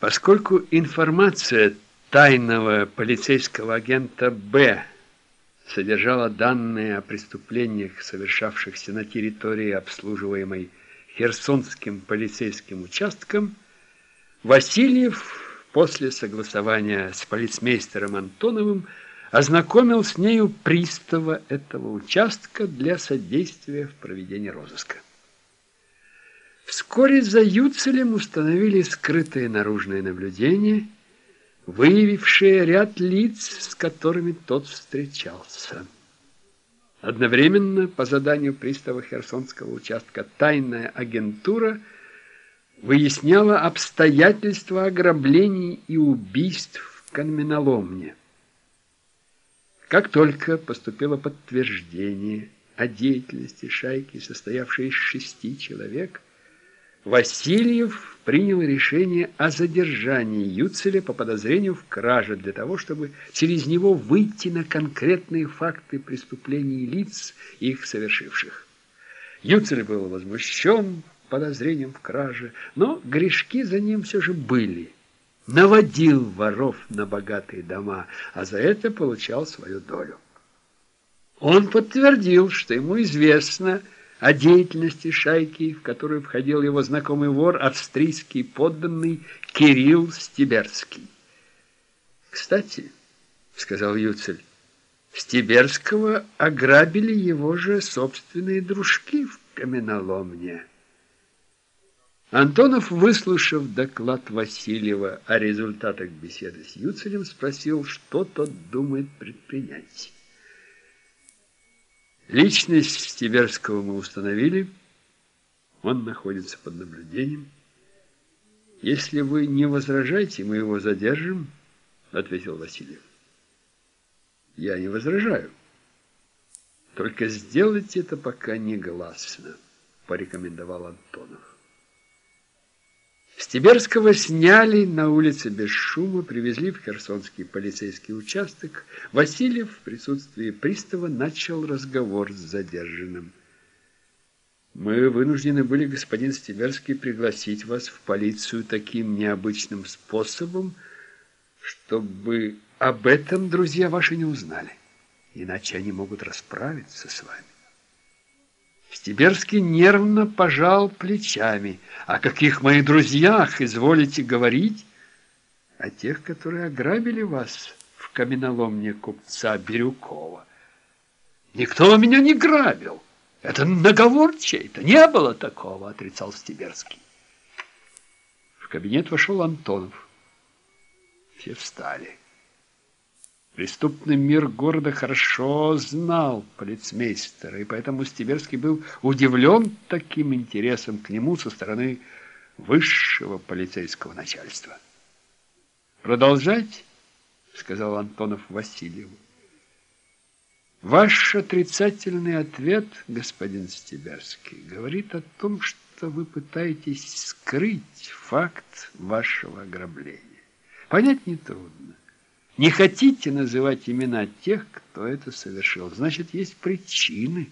Поскольку информация тайного полицейского агента Б содержала данные о преступлениях, совершавшихся на территории, обслуживаемой Херсонским полицейским участком, Васильев после согласования с полицмейстером Антоновым ознакомил с нею пристава этого участка для содействия в проведении розыска. Вскоре за Юцелем установили скрытое наружное наблюдение, выявившее ряд лиц, с которыми тот встречался. Одновременно, по заданию пристава Херсонского участка, тайная агентура выясняла обстоятельства ограблений и убийств в Каменоломне. Как только поступило подтверждение о деятельности шайки, состоявшей из шести человек, Васильев принял решение о задержании Юцеля по подозрению в краже для того, чтобы через него выйти на конкретные факты преступлений лиц, их совершивших. Юцель был возмущен подозрением в краже, но грешки за ним все же были. Наводил воров на богатые дома, а за это получал свою долю. Он подтвердил, что ему известно, о деятельности шайки, в которую входил его знакомый вор, австрийский подданный Кирилл Стеберский. «Кстати», — сказал Юцель, — «Стеберского ограбили его же собственные дружки в каменоломне». Антонов, выслушав доклад Васильева о результатах беседы с Юцелем, спросил, что тот думает предпринять. Личность Стеберского мы установили. Он находится под наблюдением. Если вы не возражаете, мы его задержим, ответил Васильев. Я не возражаю. Только сделайте это пока негласно, порекомендовал Антонов. Стеберского сняли на улице без шума, привезли в Херсонский полицейский участок. Васильев в присутствии пристава начал разговор с задержанным. «Мы вынуждены были, господин Стеберский, пригласить вас в полицию таким необычным способом, чтобы об этом друзья ваши не узнали, иначе они могут расправиться с вами». Стеберский нервно пожал плечами. «О каких моих друзьях изволите говорить?» «О тех, которые ограбили вас в каменоломне купца Бирюкова». «Никто меня не грабил. Это наговор чей-то. Не было такого», — отрицал Стеберский. В кабинет вошел Антонов. Все встали. Преступный мир города хорошо знал полицмейстера, и поэтому Стеберский был удивлен таким интересом к нему со стороны высшего полицейского начальства. «Продолжать?» — сказал Антонов Васильеву. «Ваш отрицательный ответ, господин Стеберский, говорит о том, что вы пытаетесь скрыть факт вашего ограбления. Понять нетрудно. Не хотите называть имена тех, кто это совершил? Значит, есть причины.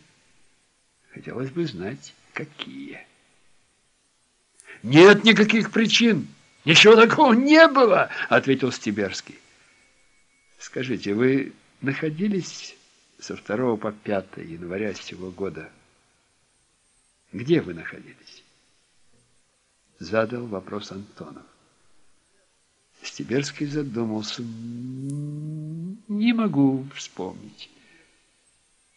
Хотелось бы знать, какие. Нет никаких причин. Ничего такого не было, ответил Стеберский. Скажите, вы находились со 2 по 5 января сего года? Где вы находились? Задал вопрос Антонов. Стеберский задумался. Не могу вспомнить.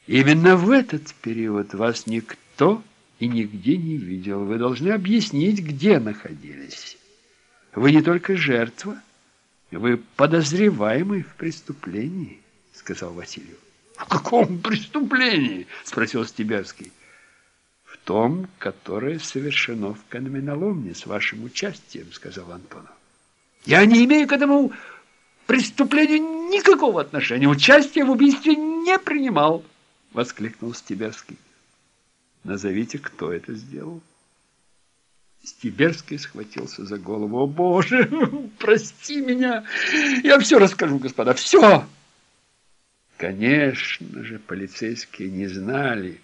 Именно в этот период вас никто и нигде не видел. Вы должны объяснить, где находились. Вы не только жертва, вы подозреваемый в преступлении, сказал Васильев. В каком преступлении? спросил Стеберский. В том, которое совершено в каменоломне с вашим участием, сказал Антонов. Я не имею к этому преступлению никакого отношения. Участия в убийстве не принимал, воскликнул Стеберский. Назовите, кто это сделал. Стеберский схватился за голову. «О, Боже, прости меня! Я все расскажу, господа, все!» Конечно же, полицейские не знали,